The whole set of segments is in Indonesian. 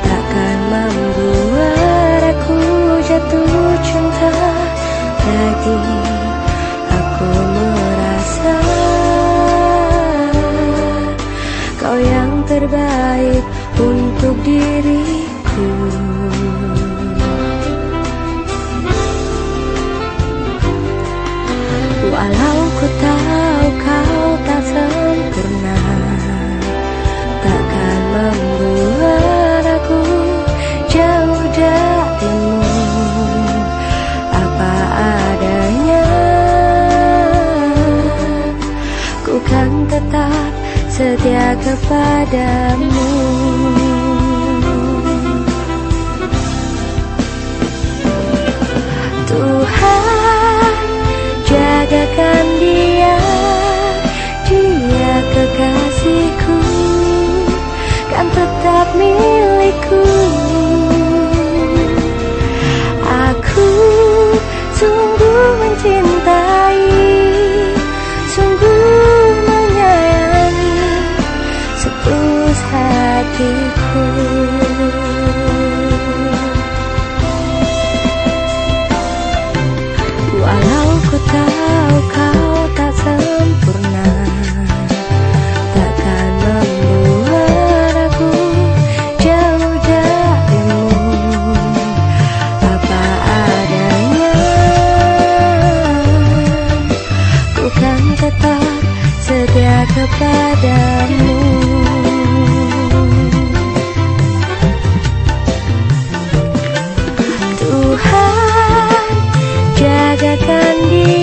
Takkan membuat aku jatuh cinta. Lagi Aku merasa Kau yang terbaik tetap setia kepadamu. Jagakan dia Dia kekasihku Jatan di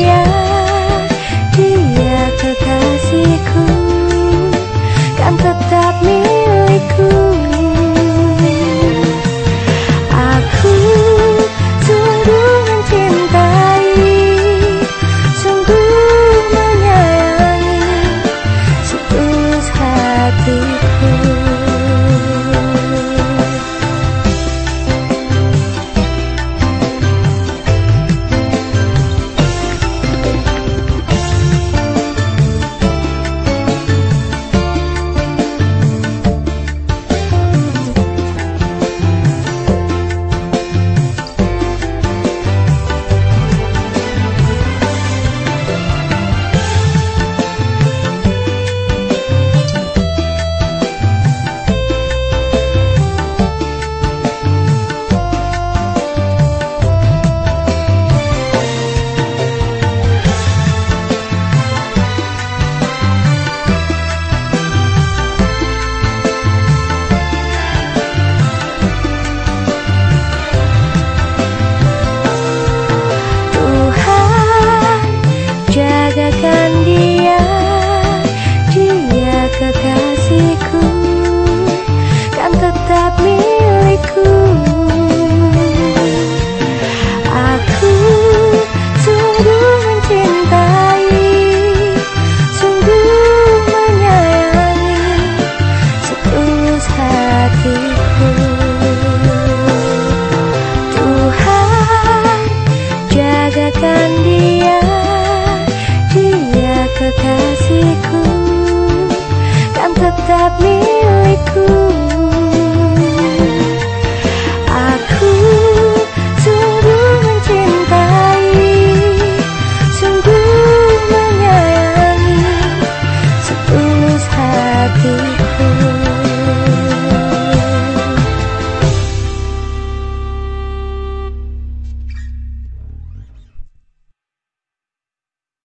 ada milikku